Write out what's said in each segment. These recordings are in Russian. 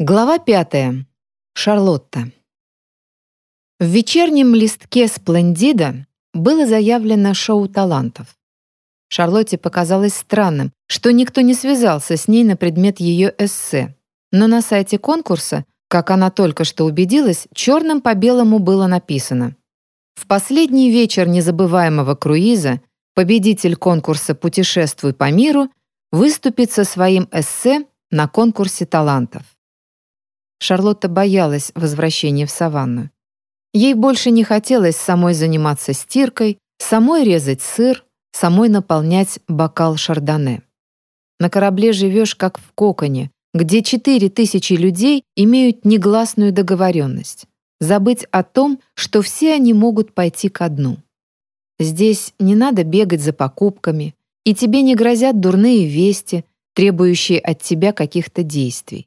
Глава пятая. Шарлотта. В вечернем листке «Сплендида» было заявлено шоу талантов. Шарлотте показалось странным, что никто не связался с ней на предмет ее эссе, но на сайте конкурса, как она только что убедилась, черным по белому было написано «В последний вечер незабываемого круиза победитель конкурса «Путешествуй по миру» выступит со своим эссе на конкурсе талантов». Шарлотта боялась возвращения в саванну. Ей больше не хотелось самой заниматься стиркой, самой резать сыр, самой наполнять бокал шардоне. На корабле живешь как в коконе, где четыре тысячи людей имеют негласную договоренность. Забыть о том, что все они могут пойти ко дну. Здесь не надо бегать за покупками, и тебе не грозят дурные вести, требующие от тебя каких-то действий.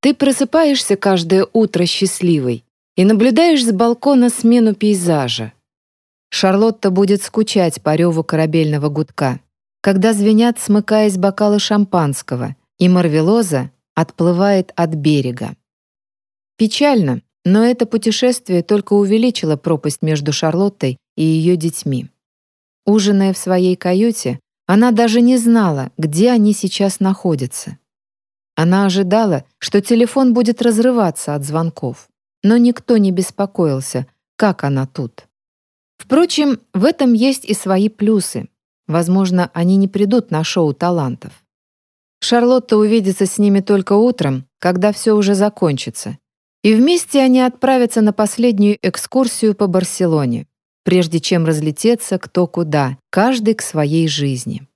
Ты просыпаешься каждое утро счастливой и наблюдаешь с балкона смену пейзажа. Шарлотта будет скучать по реву корабельного гудка, когда звенят, смыкаясь бокалы шампанского, и Марвелоза отплывает от берега. Печально, но это путешествие только увеличило пропасть между Шарлоттой и ее детьми. Ужиная в своей каюте, она даже не знала, где они сейчас находятся. Она ожидала, что телефон будет разрываться от звонков, но никто не беспокоился, как она тут. Впрочем, в этом есть и свои плюсы. Возможно, они не придут на шоу талантов. Шарлотта увидится с ними только утром, когда все уже закончится. И вместе они отправятся на последнюю экскурсию по Барселоне, прежде чем разлететься кто куда, каждый к своей жизни.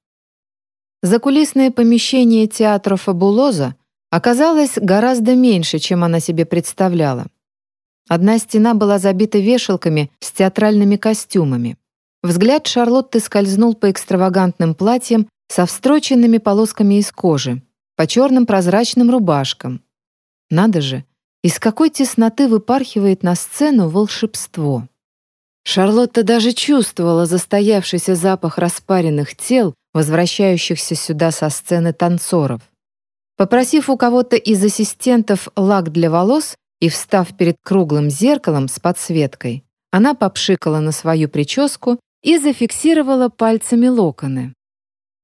Закулисное помещение театра «Фабулоза» оказалось гораздо меньше, чем она себе представляла. Одна стена была забита вешалками с театральными костюмами. Взгляд Шарлотты скользнул по экстравагантным платьям со встроченными полосками из кожи, по черным прозрачным рубашкам. Надо же, из какой тесноты выпархивает на сцену волшебство. Шарлотта даже чувствовала застоявшийся запах распаренных тел, возвращающихся сюда со сцены танцоров. Попросив у кого-то из ассистентов лак для волос и встав перед круглым зеркалом с подсветкой, она попшикала на свою прическу и зафиксировала пальцами локоны.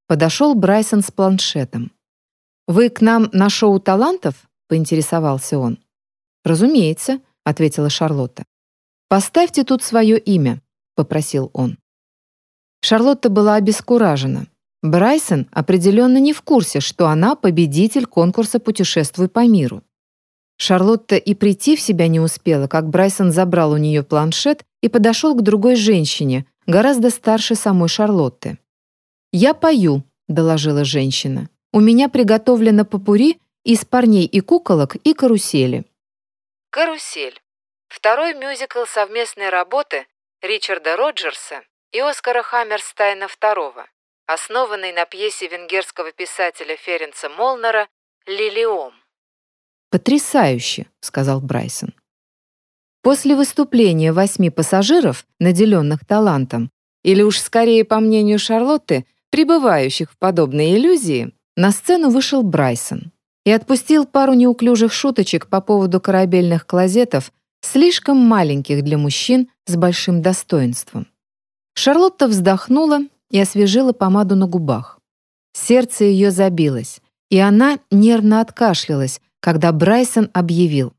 Подошел Брайсон с планшетом. «Вы к нам на шоу талантов?» — поинтересовался он. «Разумеется», — ответила Шарлотта. «Поставьте тут свое имя», — попросил он. Шарлотта была обескуражена. Брайсон определенно не в курсе, что она победитель конкурса «Путешествуй по миру». Шарлотта и прийти в себя не успела, как Брайсон забрал у нее планшет и подошел к другой женщине, гораздо старше самой Шарлотты. «Я пою», — доложила женщина. «У меня приготовлено попури из парней и куколок и карусели». «Карусель» Второй мюзикл совместной работы Ричарда Роджерса и Оскара Хаммерстайна II, основанный на пьесе венгерского писателя Ференца Молнера «Лилиом». «Потрясающе», — сказал Брайсон. После выступления восьми пассажиров, наделенных талантом, или уж скорее, по мнению Шарлотты, пребывающих в подобной иллюзии, на сцену вышел Брайсон и отпустил пару неуклюжих шуточек по поводу корабельных клозетов слишком маленьких для мужчин с большим достоинством. Шарлотта вздохнула и освежила помаду на губах. Сердце ее забилось, и она нервно откашлялась, когда Брайсон объявил.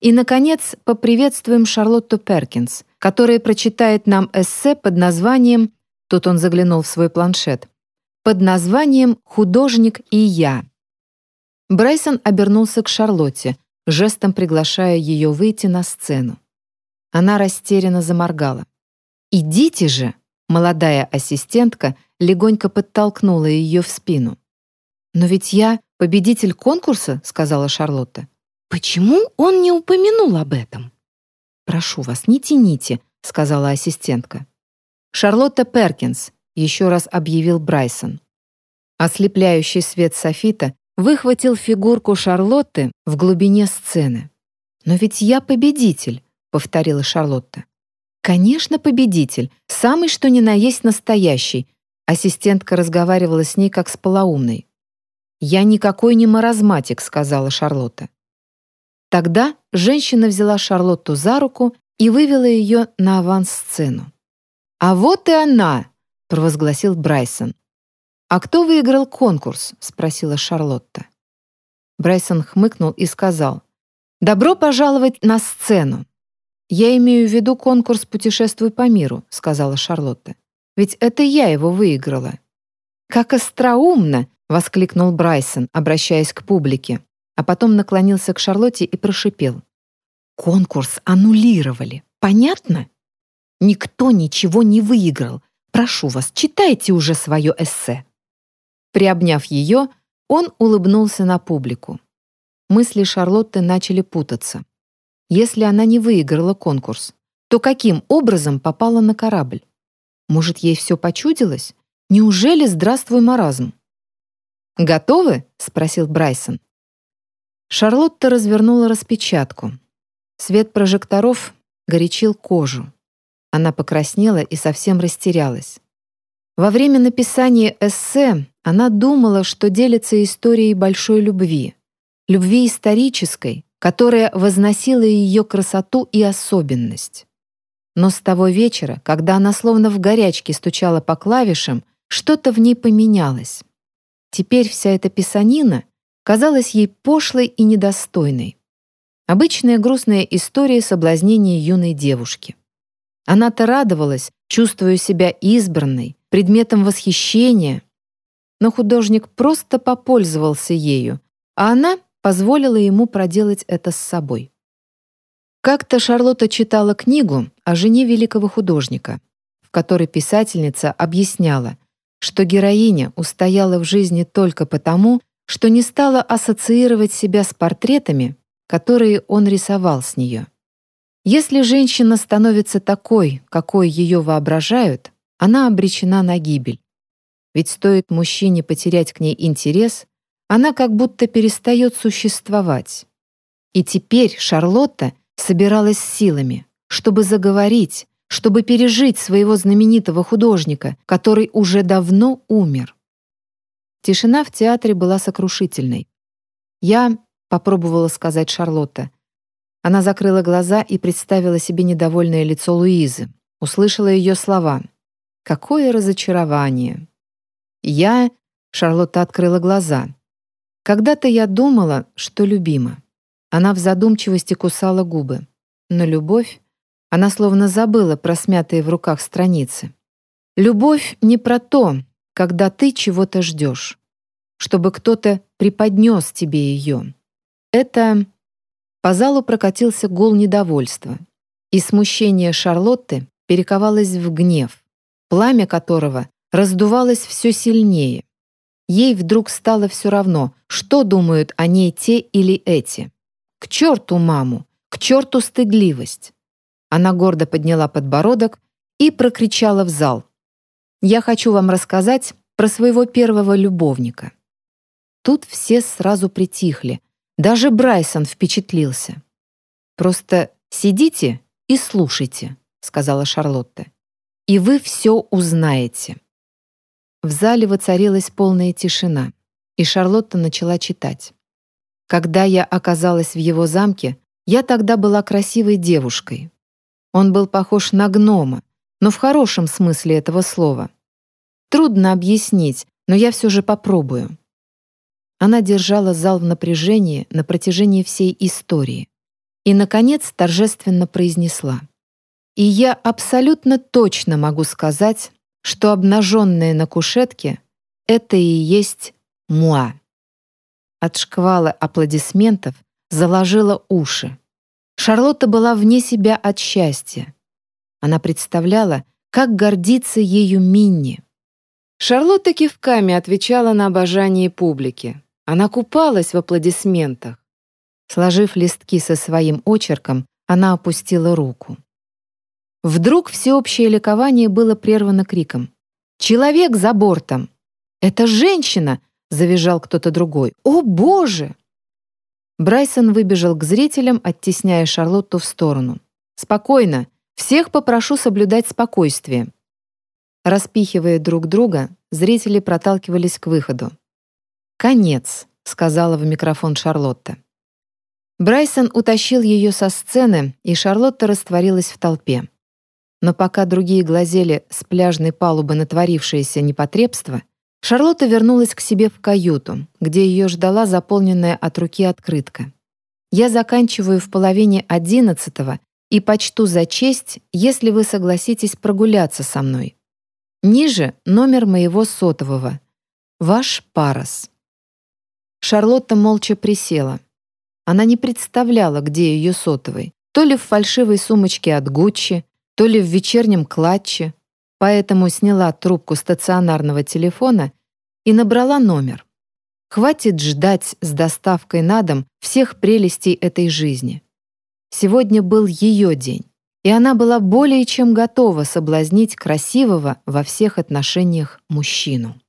И, наконец, поприветствуем Шарлотту Перкинс, которая прочитает нам эссе под названием, тут он заглянул в свой планшет, под названием «Художник и я». Брайсон обернулся к Шарлотте, жестом приглашая ее выйти на сцену. Она растерянно заморгала. «Идите же!» Молодая ассистентка легонько подтолкнула ее в спину. «Но ведь я победитель конкурса», — сказала Шарлотта. «Почему он не упомянул об этом?» «Прошу вас, не тяните», — сказала ассистентка. «Шарлотта Перкинс», — еще раз объявил Брайсон. Ослепляющий свет софита выхватил фигурку Шарлотты в глубине сцены. «Но ведь я победитель», — повторила Шарлотта. «Конечно, победитель, самый что ни на есть настоящий», ассистентка разговаривала с ней как с полоумной. «Я никакой не маразматик», — сказала Шарлотта. Тогда женщина взяла Шарлотту за руку и вывела ее на авансцену. «А вот и она!» — провозгласил Брайсон. «А кто выиграл конкурс?» — спросила Шарлотта. Брайсон хмыкнул и сказал. «Добро пожаловать на сцену!» «Я имею в виду конкурс «Путешествуй по миру», — сказала Шарлотта. «Ведь это я его выиграла». «Как остроумно!» — воскликнул Брайсон, обращаясь к публике, а потом наклонился к Шарлотте и прошипел. «Конкурс аннулировали. Понятно? Никто ничего не выиграл. Прошу вас, читайте уже свое эссе». Приобняв ее, он улыбнулся на публику. Мысли Шарлотты начали путаться. Если она не выиграла конкурс, то каким образом попала на корабль? Может, ей все почудилось? Неужели здравствуй маразм? «Готовы?» — спросил Брайсон. Шарлотта развернула распечатку. Свет прожекторов горячил кожу. Она покраснела и совсем растерялась. Во время написания эссе она думала, что делится историей большой любви, любви исторической, которая возносила ее красоту и особенность. Но с того вечера, когда она словно в горячке стучала по клавишам, что-то в ней поменялось. Теперь вся эта писанина казалась ей пошлой и недостойной. Обычная грустная история соблазнения юной девушки. Она-то радовалась, чувствуя себя избранной, предметом восхищения, но художник просто попользовался ею, а она позволила ему проделать это с собой. Как-то Шарлотта читала книгу о жене великого художника, в которой писательница объясняла, что героиня устояла в жизни только потому, что не стала ассоциировать себя с портретами, которые он рисовал с нее. Если женщина становится такой, какой ее воображают, она обречена на гибель. Ведь стоит мужчине потерять к ней интерес, она как будто перестает существовать. И теперь Шарлотта собиралась силами, чтобы заговорить, чтобы пережить своего знаменитого художника, который уже давно умер. Тишина в театре была сокрушительной. «Я...» — попробовала сказать Шарлотта. Она закрыла глаза и представила себе недовольное лицо Луизы. Услышала ее слова. «Какое разочарование!» Я, Шарлотта открыла глаза. Когда-то я думала, что любима. Она в задумчивости кусала губы. Но любовь, она словно забыла про смятые в руках страницы. Любовь не про то, когда ты чего-то ждешь, чтобы кто-то преподнес тебе ее. Это... По залу прокатился гул недовольства, и смущение Шарлотты перековалось в гнев, пламя которого раздувалась все сильнее. Ей вдруг стало все равно, что думают о ней те или эти. К черту маму, к черту стыдливость. Она гордо подняла подбородок и прокричала в зал. «Я хочу вам рассказать про своего первого любовника». Тут все сразу притихли. Даже Брайсон впечатлился. «Просто сидите и слушайте», — сказала Шарлотта. «И вы все узнаете». В зале воцарилась полная тишина, и Шарлотта начала читать. Когда я оказалась в его замке, я тогда была красивой девушкой. Он был похож на гнома, но в хорошем смысле этого слова. Трудно объяснить, но я все же попробую. Она держала зал в напряжении на протяжении всей истории. И, наконец, торжественно произнесла. «И я абсолютно точно могу сказать, что обнаженная на кушетке — это и есть муа. От шквала аплодисментов заложила уши. Шарлотта была вне себя от счастья. Она представляла, как гордится ею Минни. Шарлотта кивками отвечала на обожание публики. Она купалась в аплодисментах. Сложив листки со своим очерком, она опустила руку. Вдруг всеобщее ликование было прервано криком. «Человек за бортом!» «Это женщина!» — завизжал кто-то другой. «О, Боже!» Брайсон выбежал к зрителям, оттесняя Шарлотту в сторону. «Спокойно! Всех попрошу соблюдать спокойствие!» Распихивая друг друга, зрители проталкивались к выходу. «Конец», — сказала в микрофон Шарлотта. Брайсон утащил ее со сцены, и Шарлотта растворилась в толпе. Но пока другие глазели с пляжной палубы на творившееся непотребство, Шарлотта вернулась к себе в каюту, где ее ждала заполненная от руки открытка. «Я заканчиваю в половине одиннадцатого и почту за честь, если вы согласитесь прогуляться со мной. Ниже номер моего сотового. Ваш Парас». Шарлотта молча присела. Она не представляла, где ее сотовый. То ли в фальшивой сумочке от Гуччи, то ли в вечернем клатче, поэтому сняла трубку стационарного телефона и набрала номер. Хватит ждать с доставкой на дом всех прелестей этой жизни. Сегодня был ее день, и она была более чем готова соблазнить красивого во всех отношениях мужчину.